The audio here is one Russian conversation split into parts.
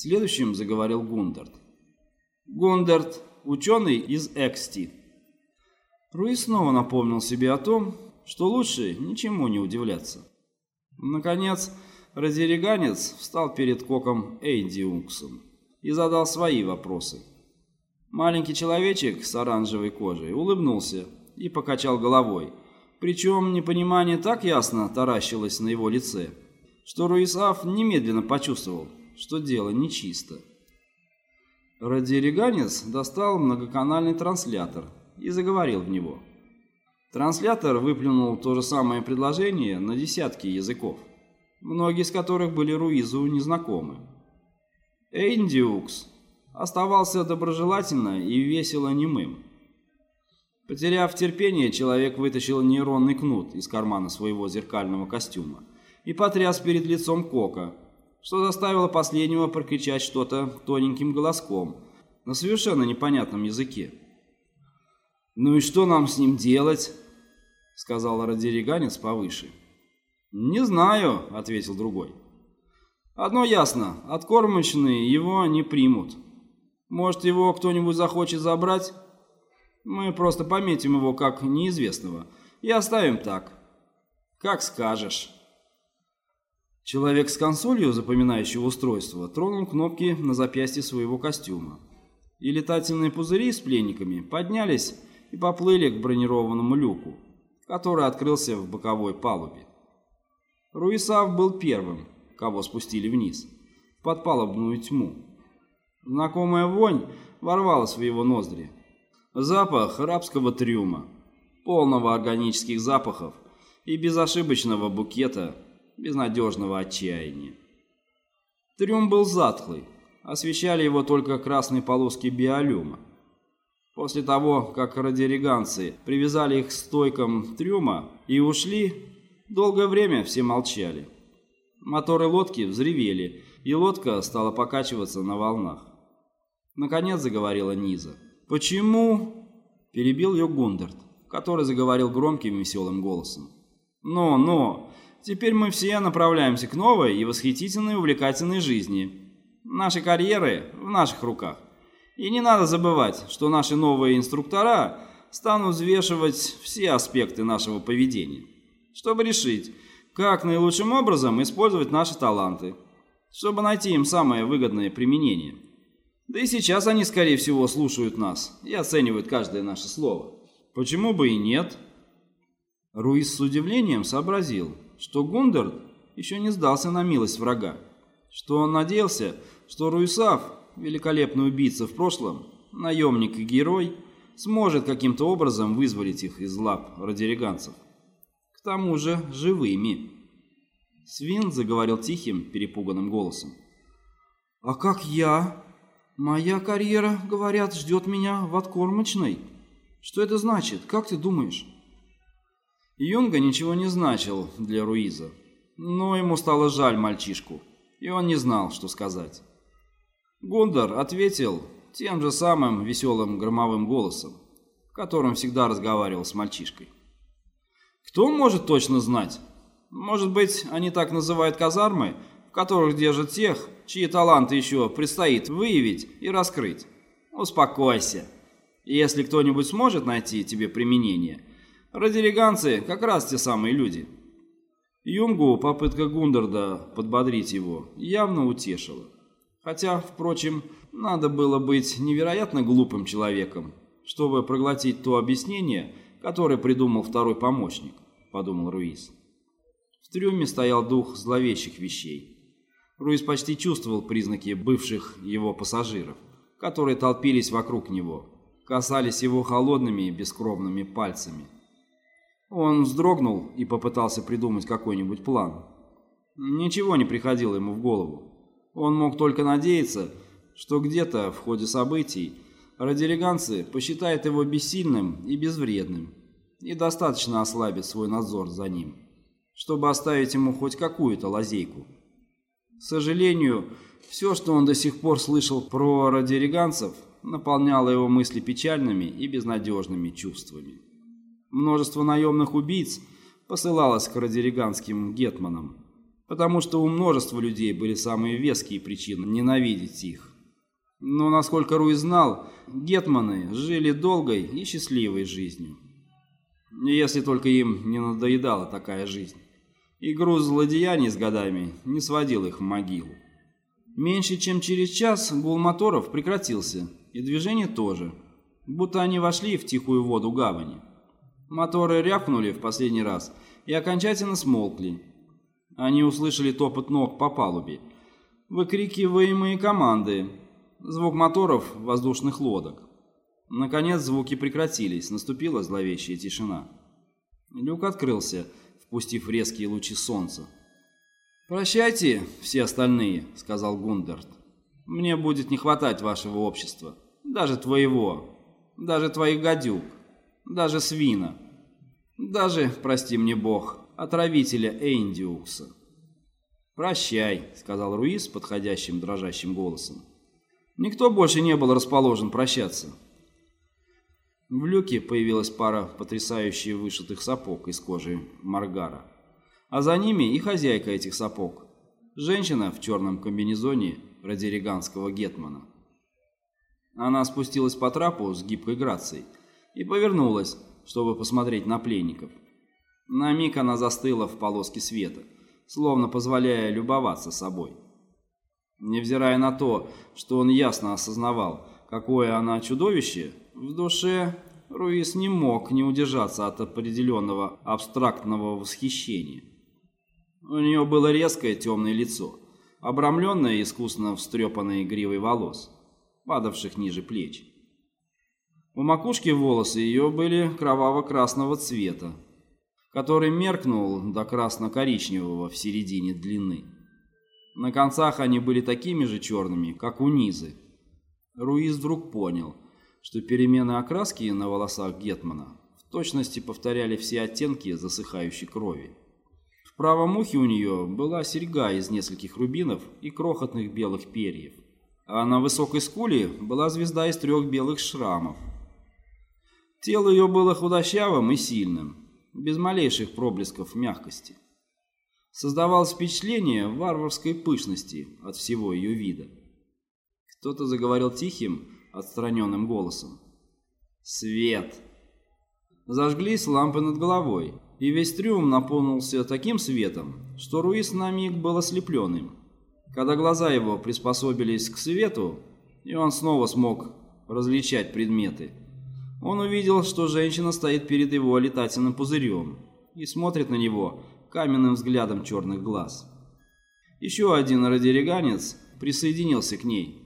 Следующим заговорил Гундарт. Гундарт, ученый из Эксти. Руис снова напомнил себе о том, что лучше ничему не удивляться. Наконец, Разереганец встал перед коком Эйдиуксом и задал свои вопросы. Маленький человечек с оранжевой кожей улыбнулся и покачал головой, причем непонимание так ясно таращилось на его лице, что Руисав немедленно почувствовал, что дело нечисто. Радиориганец достал многоканальный транслятор и заговорил в него. Транслятор выплюнул то же самое предложение на десятки языков, многие из которых были Руизу незнакомы. Эйндиукс оставался доброжелательно и весело немым. Потеряв терпение, человек вытащил нейронный кнут из кармана своего зеркального костюма и потряс перед лицом Кока, что заставило последнего прокричать что-то тоненьким голоском на совершенно непонятном языке. «Ну и что нам с ним делать?» — сказал радиориганец повыше. «Не знаю», — ответил другой. «Одно ясно, откормочные его не примут. Может, его кто-нибудь захочет забрать? Мы просто пометим его как неизвестного и оставим так. Как скажешь». Человек с консолью запоминающего устройства тронул кнопки на запястье своего костюма. И летательные пузыри с пленниками поднялись и поплыли к бронированному люку, который открылся в боковой палубе. Руисав был первым, кого спустили вниз, в подпалубную тьму. Знакомая вонь ворвалась в его ноздри. Запах рабского трюма, полного органических запахов и безошибочного букета безнадежного отчаяния. Трюм был затхлый, освещали его только красные полоски биолюма. После того, как радиориганцы привязали их к стойкам трюма и ушли, долгое время все молчали. Моторы лодки взревели, и лодка стала покачиваться на волнах. Наконец заговорила Низа. «Почему?» – перебил ее Гундерт, который заговорил громким веселым голосом. «Но, но, Теперь мы все направляемся к новой и восхитительной увлекательной жизни. Наши карьеры в наших руках. И не надо забывать, что наши новые инструктора станут взвешивать все аспекты нашего поведения, чтобы решить, как наилучшим образом использовать наши таланты, чтобы найти им самое выгодное применение. Да и сейчас они, скорее всего, слушают нас и оценивают каждое наше слово. Почему бы и нет? Руис с удивлением сообразил, что Гундард еще не сдался на милость врага, что он надеялся, что Руисав, великолепный убийца в прошлом, наемник и герой, сможет каким-то образом вызволить их из лап радиориганцев. К тому же живыми. Свин заговорил тихим, перепуганным голосом. «А как я? Моя карьера, говорят, ждет меня в откормочной. Что это значит? Как ты думаешь?» Юнга ничего не значил для Руиза, но ему стало жаль мальчишку, и он не знал, что сказать. Гундар ответил тем же самым веселым громовым голосом, которым всегда разговаривал с мальчишкой. Кто может точно знать? Может быть, они так называют казармы, в которых держат тех, чьи таланты еще предстоит выявить и раскрыть. Успокойся. Если кто-нибудь сможет найти тебе применение, Радиориганцы как раз те самые люди. Юнгу попытка Гундарда подбодрить его явно утешила. Хотя, впрочем, надо было быть невероятно глупым человеком, чтобы проглотить то объяснение, которое придумал второй помощник, подумал Руис. В трюме стоял дух зловещих вещей. Руис почти чувствовал признаки бывших его пассажиров, которые толпились вокруг него, касались его холодными и бескровными пальцами – он вздрогнул и попытался придумать какой-нибудь план. Ничего не приходило ему в голову. Он мог только надеяться, что где-то в ходе событий радиориганцы посчитают его бессильным и безвредным и достаточно ослабят свой надзор за ним, чтобы оставить ему хоть какую-то лазейку. К сожалению, все, что он до сих пор слышал про радиориганцев, наполняло его мысли печальными и безнадежными чувствами. Множество наемных убийц посылалось к радириганским гетманам. потому что у множества людей были самые веские причины ненавидеть их. Но, насколько Руи знал, гетманы жили долгой и счастливой жизнью. Если только им не надоедала такая жизнь. И груз злодеяний с годами не сводил их в могилу. Меньше чем через час гул моторов прекратился, и движение тоже, будто они вошли в тихую воду гавани. Моторы рявкнули в последний раз и окончательно смолкли. Они услышали топот ног по палубе, выкрикиваемые команды, звук моторов воздушных лодок. Наконец звуки прекратились, наступила зловещая тишина. Люк открылся, впустив резкие лучи солнца. «Прощайте, все остальные», — сказал Гундерт. «Мне будет не хватать вашего общества, даже твоего, даже твоих гадюк, даже свина, даже, прости мне бог, отравителя Эйндиукса». «Прощай», — сказал Руис подходящим дрожащим голосом. Никто больше не был расположен прощаться. В люке появилась пара потрясающе вышитых сапог из кожи Маргара а за ними и хозяйка этих сапог, женщина в черном комбинезоне радириганского гетмана. Она спустилась по трапу с гибкой грацией и повернулась, чтобы посмотреть на пленников. На миг она застыла в полоске света, словно позволяя любоваться собой. Невзирая на то, что он ясно осознавал, какое она чудовище, в душе Руис не мог не удержаться от определенного абстрактного восхищения. У нее было резкое темное лицо, обрамленное искусно встрепанной гривой волос, падавших ниже плеч. У макушки волосы ее были кроваво-красного цвета, который меркнул до красно-коричневого в середине длины. На концах они были такими же черными, как у низы. Руиз вдруг понял, что перемены окраски на волосах Гетмана в точности повторяли все оттенки засыхающей крови правом ухе у нее была серьга из нескольких рубинов и крохотных белых перьев, а на высокой скуле была звезда из трех белых шрамов. Тело ее было худощавым и сильным, без малейших проблесков мягкости. Создавалось впечатление варварской пышности от всего ее вида. Кто-то заговорил тихим, отстраненным голосом. «Свет!» Зажглись лампы над головой, и весь трюм наполнился таким светом, что Руис на миг был ослеплен им. Когда глаза его приспособились к свету, и он снова смог различать предметы, он увидел, что женщина стоит перед его летательным пузырем и смотрит на него каменным взглядом черных глаз. Еще один радиориганец присоединился к ней.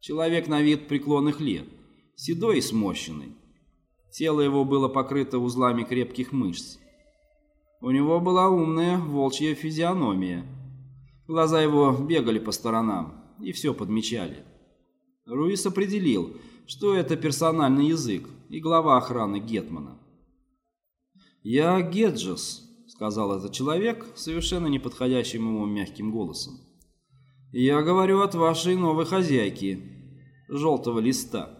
Человек на вид преклонных лет, седой и сморщенный. Тело его было покрыто узлами крепких мышц. У него была умная волчья физиономия. Глаза его бегали по сторонам и все подмечали. Руис определил, что это персональный язык и глава охраны Гетмана. «Я Геджес», — сказал этот человек совершенно неподходящим ему мягким голосом. «Я говорю от вашей новой хозяйки, желтого листа».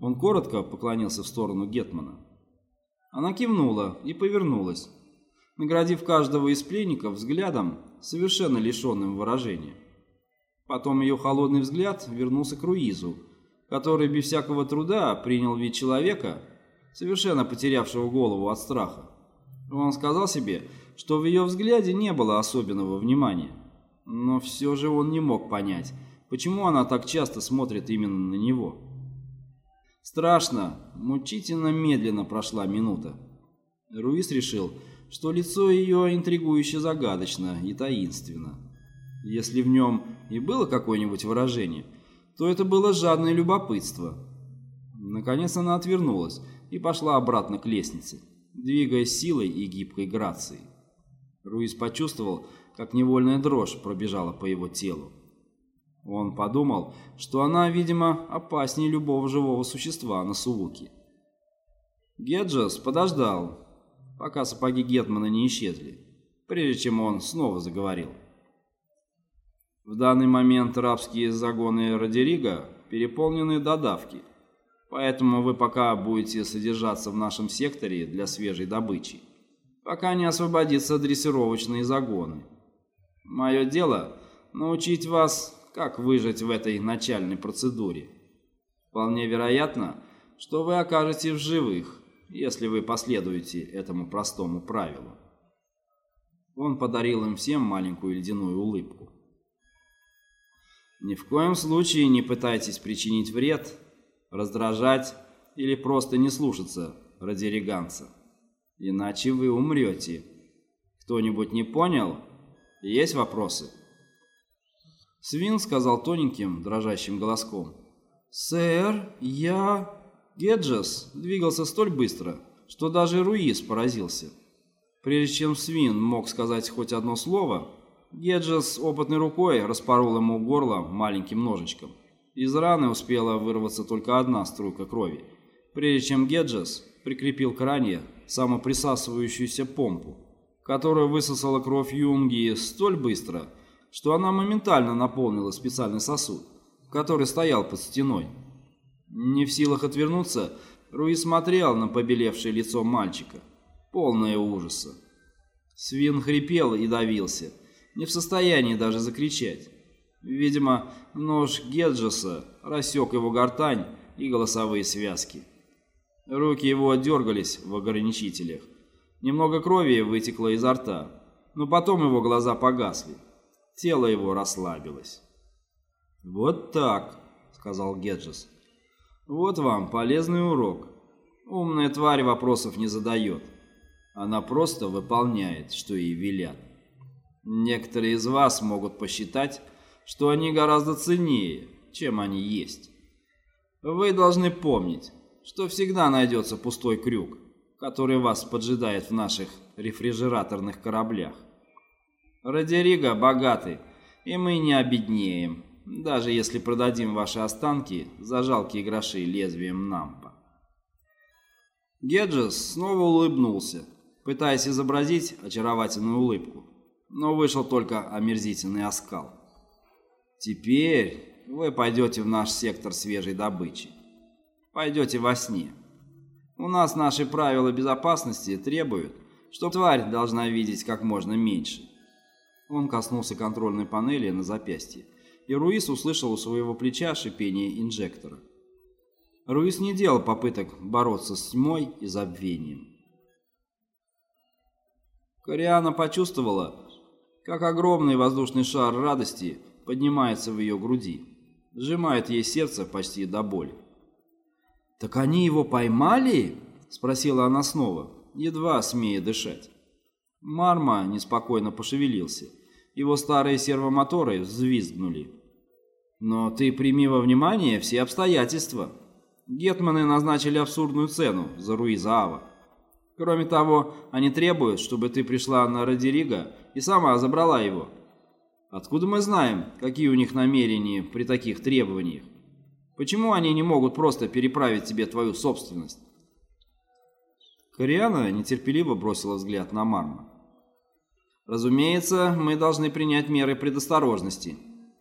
Он коротко поклонился в сторону Гетмана. Она кивнула и повернулась, наградив каждого из пленников взглядом, совершенно лишенным выражения. Потом ее холодный взгляд вернулся к Руизу, который без всякого труда принял вид человека, совершенно потерявшего голову от страха. Он сказал себе, что в ее взгляде не было особенного внимания, но все же он не мог понять, почему она так часто смотрит именно на него. Страшно, мучительно медленно прошла минута. Руис решил, что лицо ее интригующе загадочно и таинственно. Если в нем и было какое-нибудь выражение, то это было жадное любопытство. Наконец она отвернулась и пошла обратно к лестнице, двигаясь силой и гибкой грацией. Руис почувствовал, как невольная дрожь пробежала по его телу. Он подумал, что она, видимо, опаснее любого живого существа на Сууке. Геджес подождал, пока сапоги Гетмана не исчезли, прежде чем он снова заговорил. В данный момент рабские загоны Родерига переполнены до давки, поэтому вы пока будете содержаться в нашем секторе для свежей добычи, пока не освободятся дрессировочные загоны. Мое дело — научить вас, как выжить в этой начальной процедуре. Вполне вероятно, что вы окажетесь в живых, если вы последуете этому простому правилу. Он подарил им всем маленькую ледяную улыбку. Ни в коем случае не пытайтесь причинить вред, раздражать или просто не слушаться радиориганца. Иначе вы умрете. Кто-нибудь не понял? Есть вопросы? Свин сказал тоненьким, дрожащим голоском. «Сэр, я...» Геджес двигался столь быстро, что даже Руис поразился. Прежде чем Свин мог сказать хоть одно слово, Геджес опытной рукой распорол ему горло маленьким ножичком. Из раны успела вырваться только одна струйка крови, прежде чем Геджес прикрепил к ране самоприсасывающуюся помпу, которая высосала кровь Юнги столь быстро, что она моментально наполнила специальный сосуд, который стоял под стеной. Не в силах отвернуться, Руи смотрел на побелевшее лицо мальчика, полное ужаса. Свин хрипел и давился, не в состоянии даже закричать. Видимо, нож Геджеса рассек его гортань и голосовые связки. Руки его дергались в ограничителях. Немного крови вытекло изо рта, но потом его глаза погасли. Тело его расслабилось. «Вот так», — сказал Геджес. «Вот вам полезный урок. Умная тварь вопросов не задает. Она просто выполняет, что ей велят». Некоторые из вас могут посчитать, что они гораздо ценнее, чем они есть. Вы должны помнить, что всегда найдется пустой крюк, который вас поджидает в наших рефрижераторных кораблях. Радирига богаты, и мы не обеднеем, даже если продадим ваши останки за жалкие гроши лезвием нампа. Геджес снова улыбнулся, пытаясь изобразить очаровательную улыбку но вышел только омерзительный оскал. Теперь вы пойдете в наш сектор свежей добычи. Пойдете во сне. У нас наши правила безопасности требуют, что тварь должна видеть как можно меньше. Он коснулся контрольной панели на запястье, и Руис услышал у своего плеча шипение инжектора. Руис не делал попыток бороться с тьмой и забвением. Кориана почувствовала, как огромный воздушный шар радости поднимается в ее груди, сжимает ей сердце почти до боли. «Так они его поймали?» — спросила она снова, едва смея дышать. Марма неспокойно пошевелился. Его старые сервомоторы взвизгнули. «Но ты прими во внимание все обстоятельства. Гетманы назначили абсурдную цену за Руиза Ава. Кроме того, они требуют, чтобы ты пришла на Радирига и сама забрала его. Откуда мы знаем, какие у них намерения при таких требованиях? Почему они не могут просто переправить тебе твою собственность?» Кориана нетерпеливо бросила взгляд на Марма. «Разумеется, мы должны принять меры предосторожности.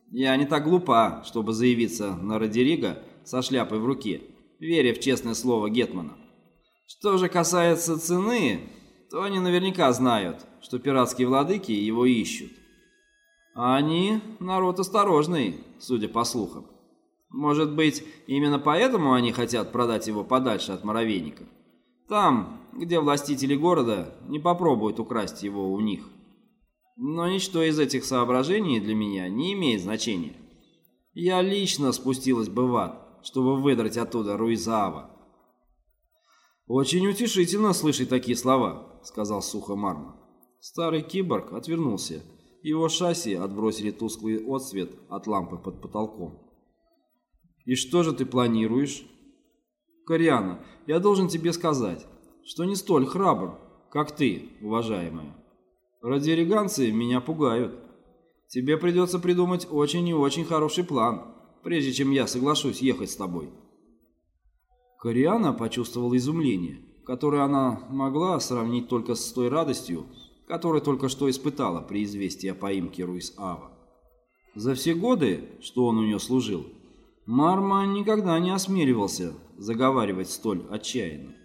Я не так глупа, чтобы заявиться на Радирига со шляпой в руке, веря в честное слово Гетмана. Что же касается цены, то они наверняка знают, что пиратские владыки его ищут. А они народ осторожный, судя по слухам. Может быть, именно поэтому они хотят продать его подальше от муравейников? Там, где властители города не попробуют украсть его у них. Но ничто из этих соображений для меня не имеет значения. Я лично спустилась бы в ад, чтобы выдрать оттуда Руизаава. «Очень утешительно слышать такие слова», — сказал сухо Марма. Старый киборг отвернулся. Его шасси отбросили тусклый отсвет от лампы под потолком. «И что же ты планируешь?» «Кориана, я должен тебе сказать, что не столь храбр, как ты, уважаемая. Радиориганцы меня пугают. Тебе придется придумать очень и очень хороший план, прежде чем я соглашусь ехать с тобой». Кориана почувствовала изумление, которое она могла сравнить только с той радостью, которую только что испытала при известии о поимке Руис-Ава. За все годы, что он у нее служил, Марма никогда не осмеливался заговаривать столь отчаянно.